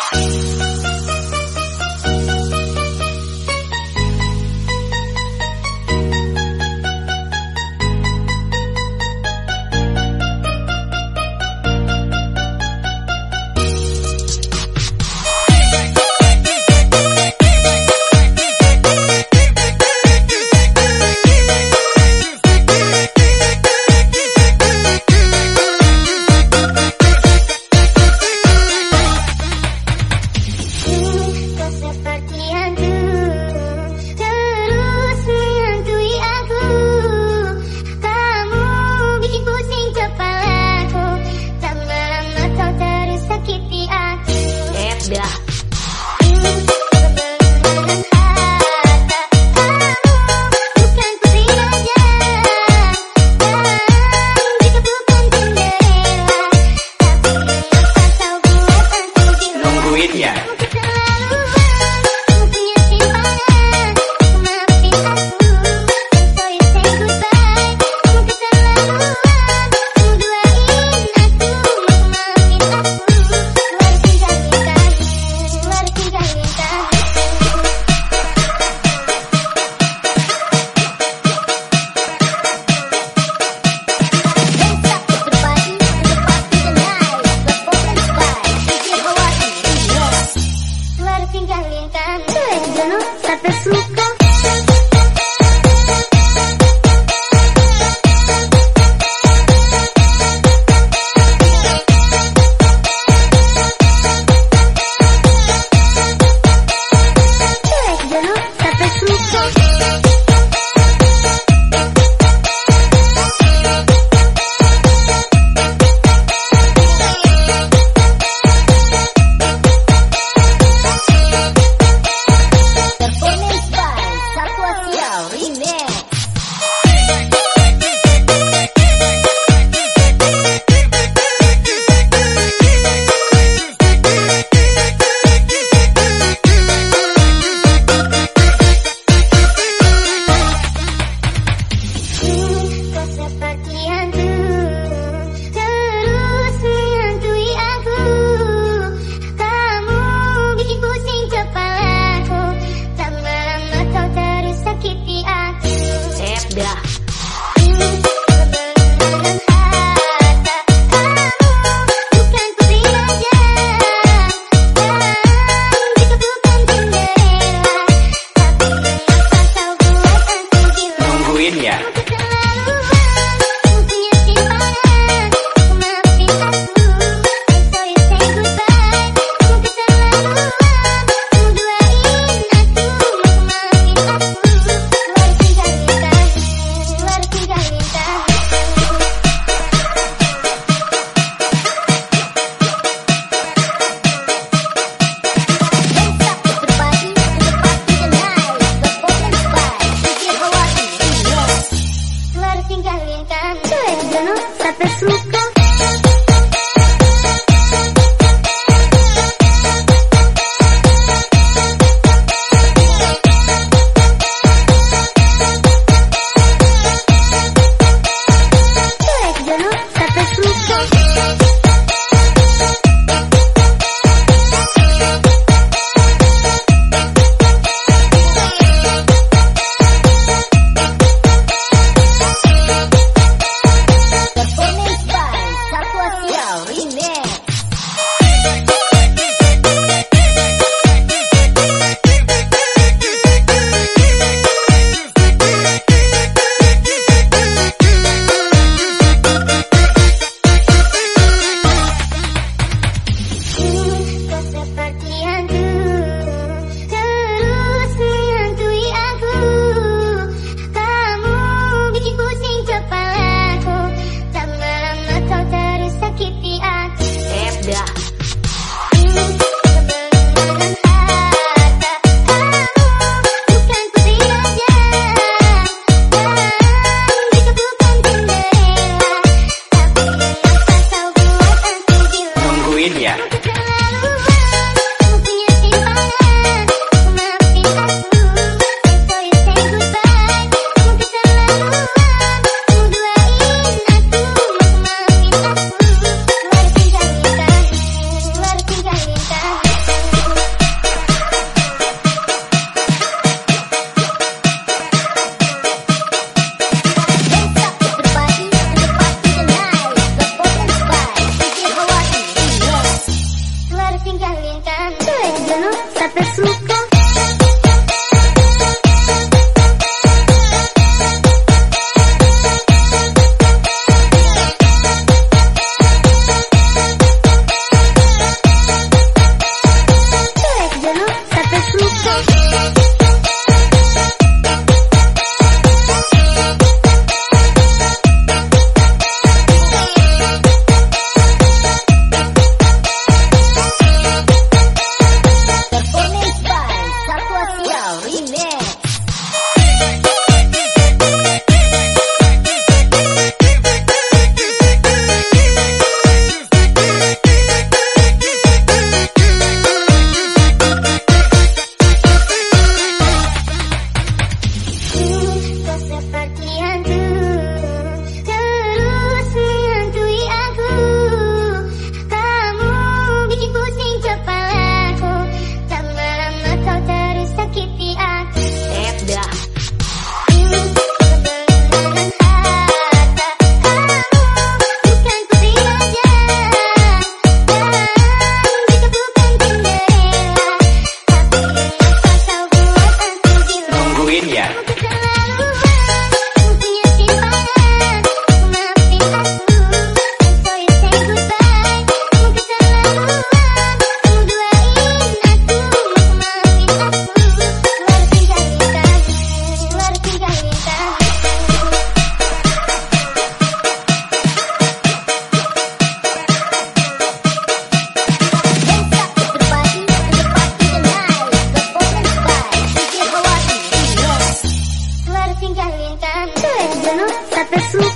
Bye. Performance Jesús. Jesús.